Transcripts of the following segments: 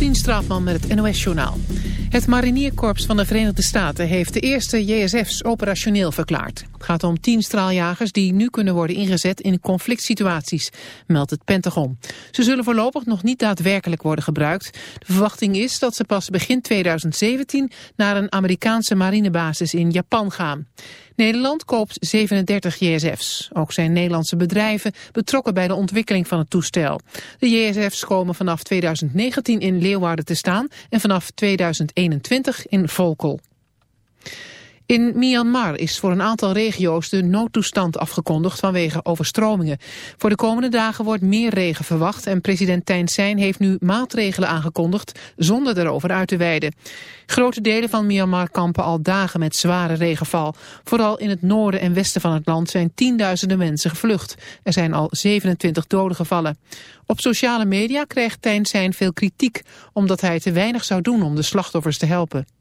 Katrien Straatman met het NOS-journaal. Het Marinierkorps van de Verenigde Staten heeft de eerste JSF's operationeel verklaard. Het gaat om tien straaljagers die nu kunnen worden ingezet in conflict situaties, meldt het Pentagon. Ze zullen voorlopig nog niet daadwerkelijk worden gebruikt. De verwachting is dat ze pas begin 2017 naar een Amerikaanse marinebasis in Japan gaan. Nederland koopt 37 JSF's. Ook zijn Nederlandse bedrijven betrokken bij de ontwikkeling van het toestel. De JSF's komen vanaf 2019 in Leeuwarden te staan en vanaf 2021 in Volkel. In Myanmar is voor een aantal regio's de noodtoestand afgekondigd vanwege overstromingen. Voor de komende dagen wordt meer regen verwacht en president Thein Sein heeft nu maatregelen aangekondigd zonder erover uit te wijden. Grote delen van Myanmar kampen al dagen met zware regenval. Vooral in het noorden en westen van het land zijn tienduizenden mensen gevlucht. Er zijn al 27 doden gevallen. Op sociale media krijgt Thein Sein veel kritiek omdat hij te weinig zou doen om de slachtoffers te helpen.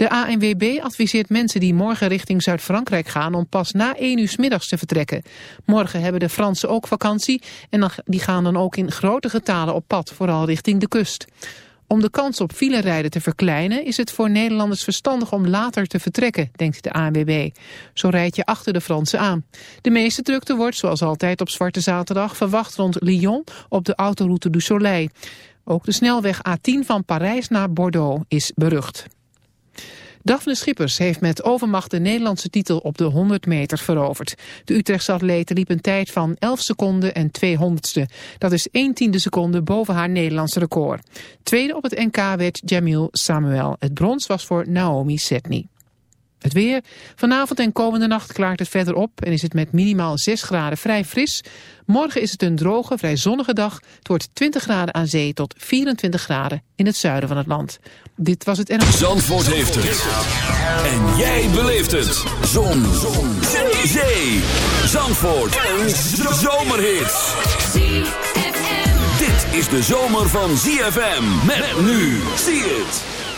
De ANWB adviseert mensen die morgen richting Zuid-Frankrijk gaan om pas na 1 uur s middags te vertrekken. Morgen hebben de Fransen ook vakantie en die gaan dan ook in grote getalen op pad, vooral richting de kust. Om de kans op filerijden te verkleinen is het voor Nederlanders verstandig om later te vertrekken, denkt de ANWB. Zo rijd je achter de Fransen aan. De meeste drukte wordt, zoals altijd op Zwarte Zaterdag, verwacht rond Lyon op de autoroute du Soleil. Ook de snelweg A10 van Parijs naar Bordeaux is berucht. Daphne Schippers heeft met overmacht de Nederlandse titel op de 100 meter veroverd. De Utrechtse atlete liep een tijd van 11 seconden en 200ste. Dat is 1 tiende seconde boven haar Nederlandse record. Tweede op het NK werd Jamil Samuel. Het brons was voor Naomi Setny. Het weer. Vanavond en komende nacht klaart het verder op en is het met minimaal 6 graden vrij fris. Morgen is het een droge, vrij zonnige dag. Het wordt 20 graden aan zee tot 24 graden in het zuiden van het land. Dit was het en... Zandvoort heeft het. En jij beleeft het. Zon. Zon. Zee. Zandvoort. Een zomerhit. Dit is de zomer van ZFM. Met nu. Zie het.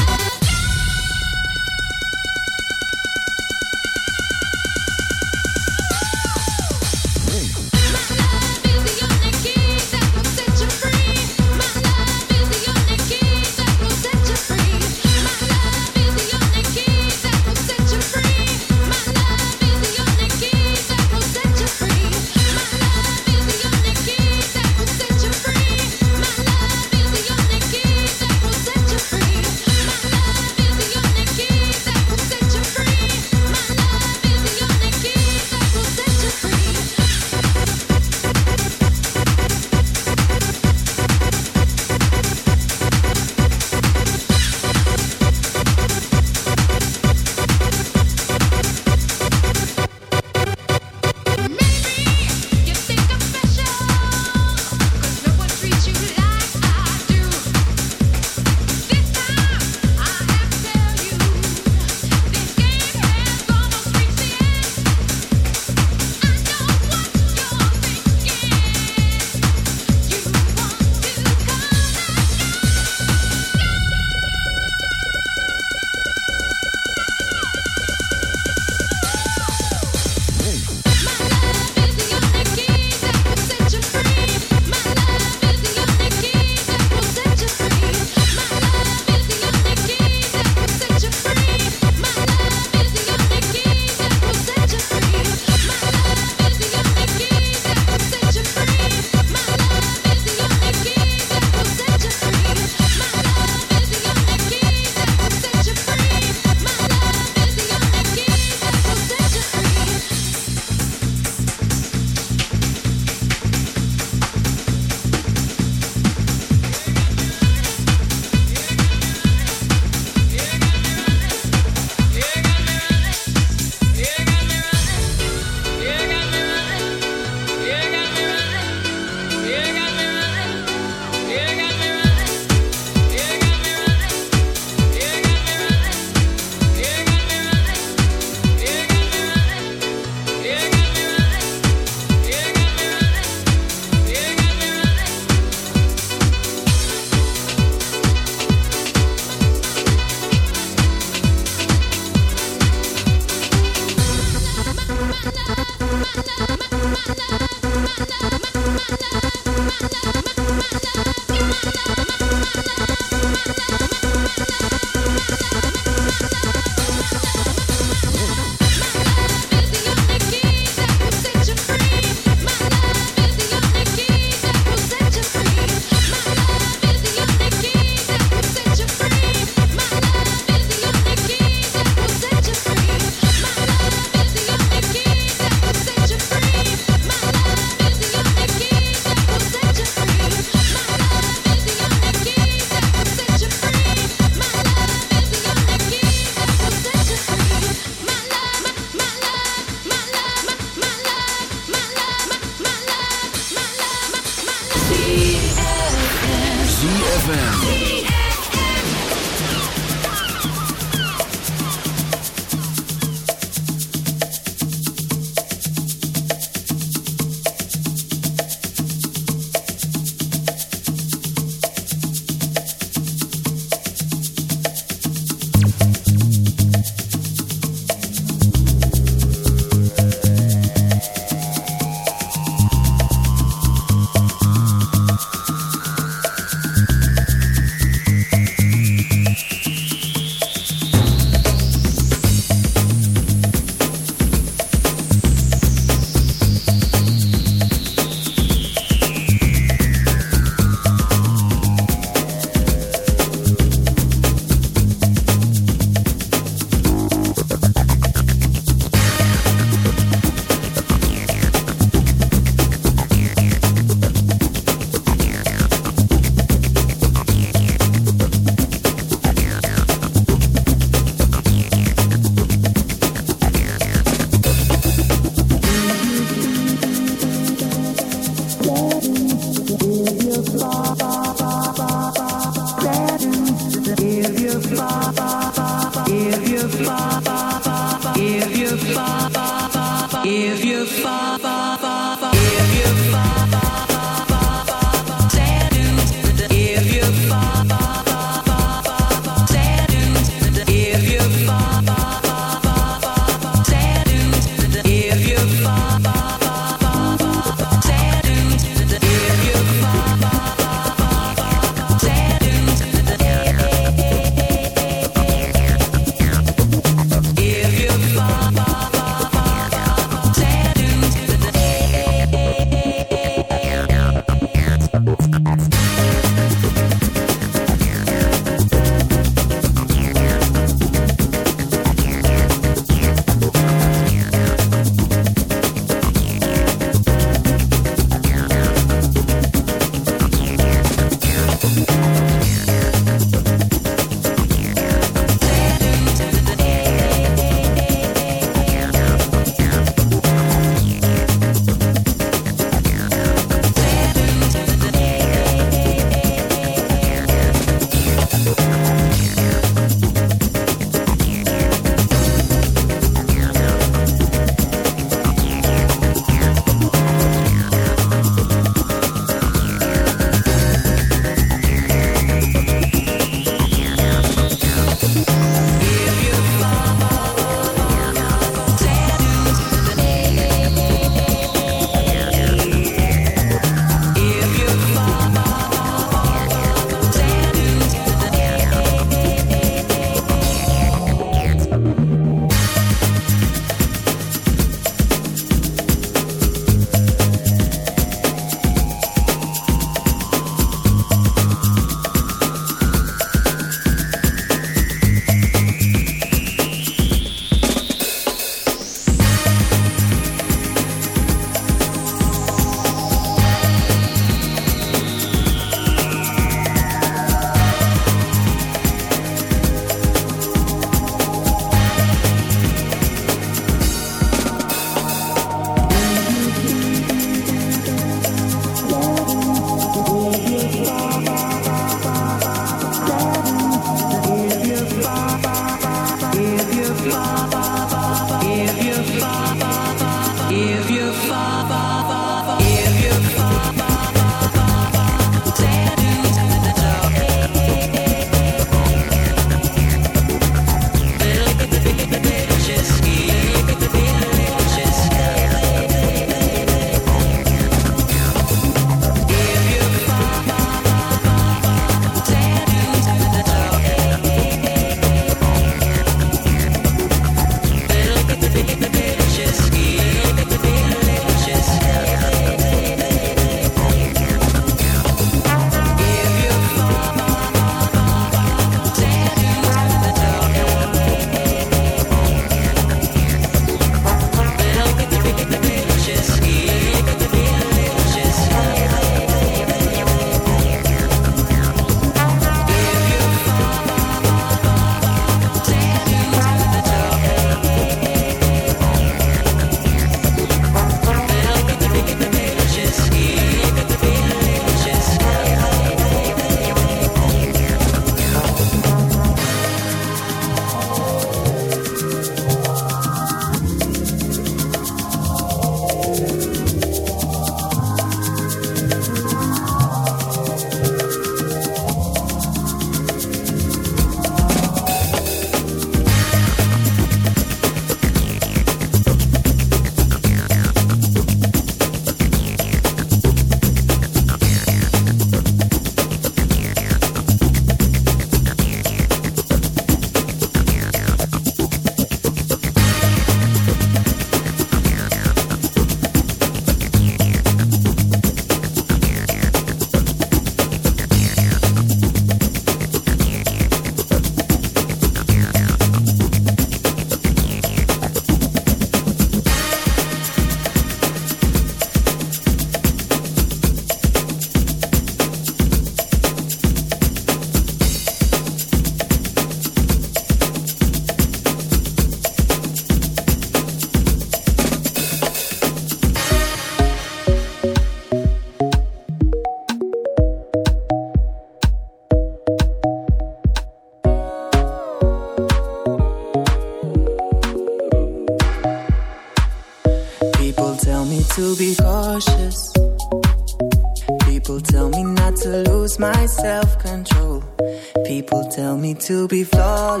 to be flawless.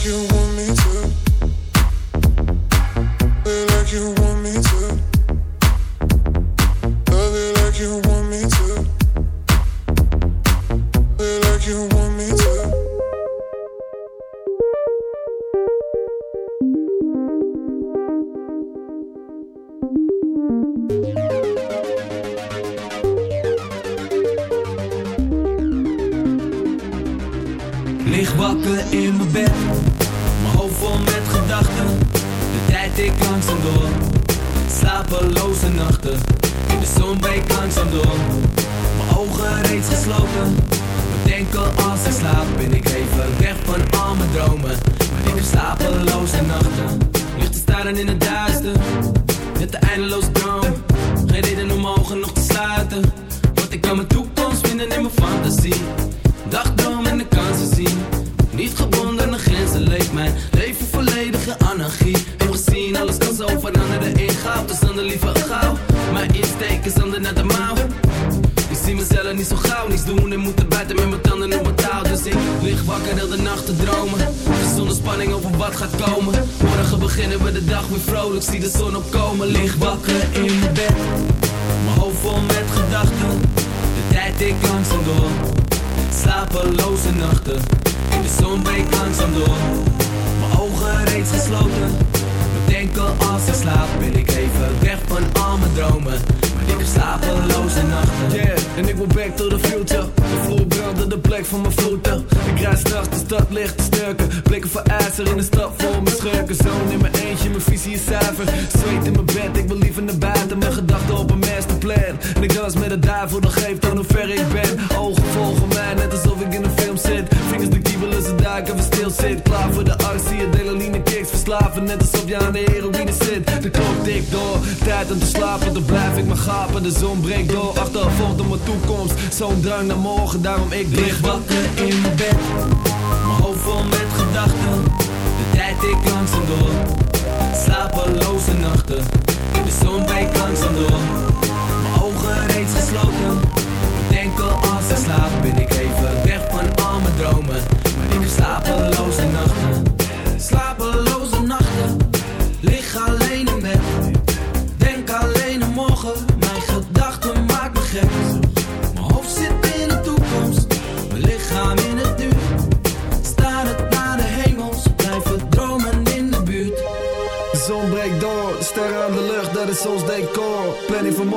like you want me to. Play like you want me to. En ik dans met de duivel, dat geeft aan hoe ver ik ben. Ogen volgen mij, net alsof ik in een film zit. Vingers de kiebelen, ze duiken, we stil zit. Klaar voor de arts, zie je delaline kicks Verslaven, net alsof je aan de heroïne zit. De klok tikt door, tijd om te slapen Dan blijf ik maar gapen, de zon breekt door Achtervolgd op mijn toekomst, zo'n drang naar morgen Daarom ik lig wakker in mijn bed. Mijn hoofd vol met gedachten. De tijd ik langzaam door. Slapeloze nachten. De zon breekt langzaam door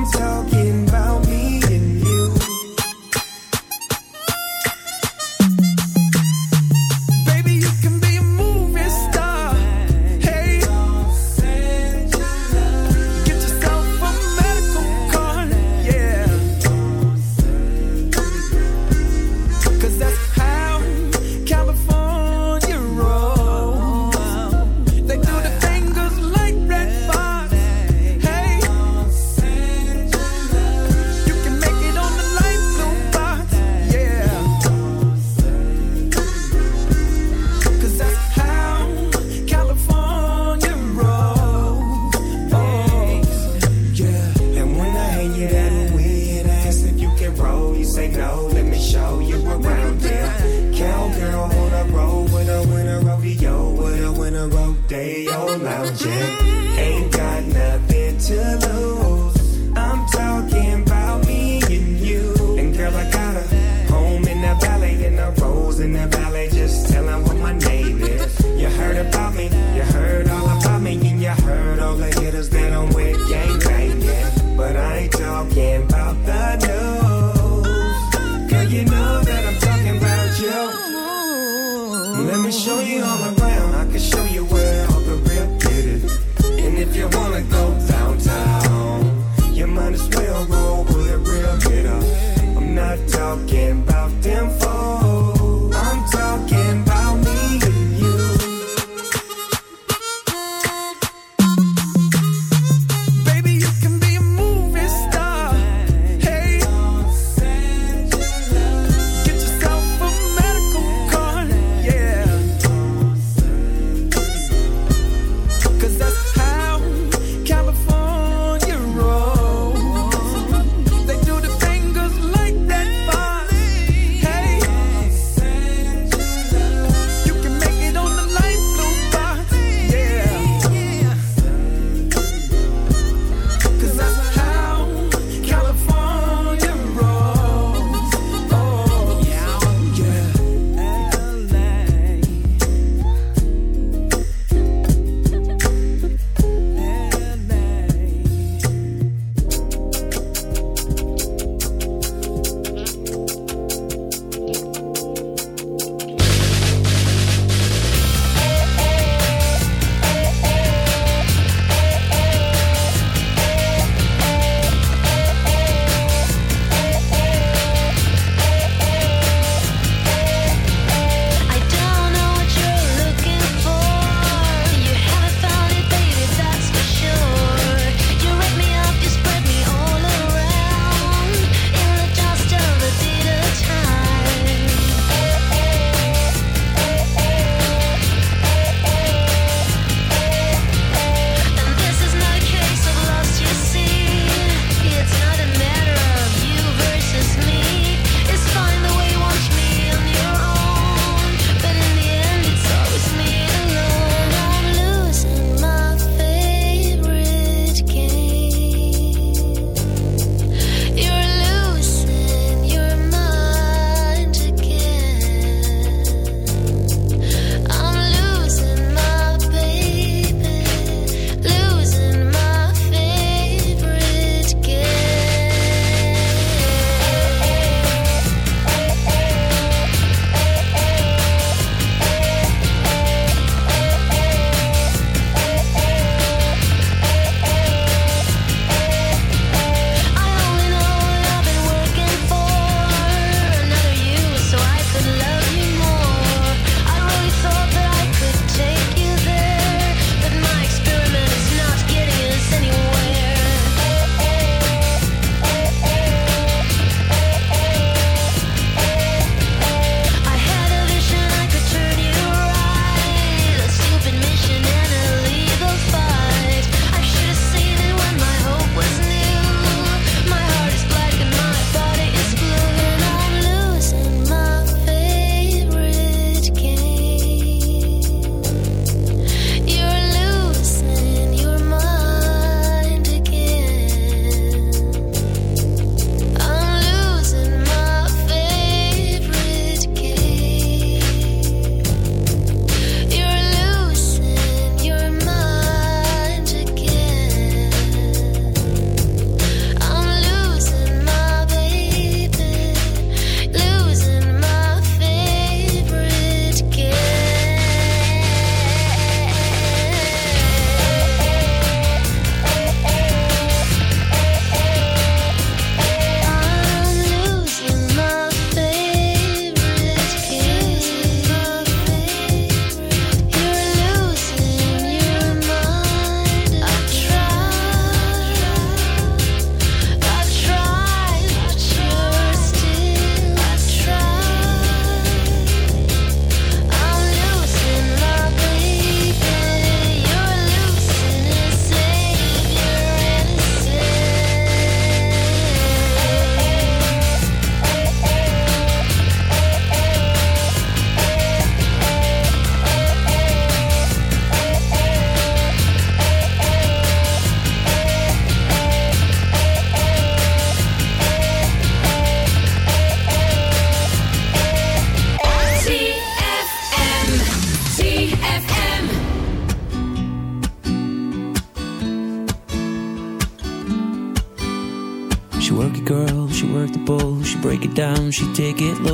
I'm talking Let me show you all around. I can show you where all the real get it. And if you wanna go downtown, you might as well roll with a real hitter. I'm not talking about them foes.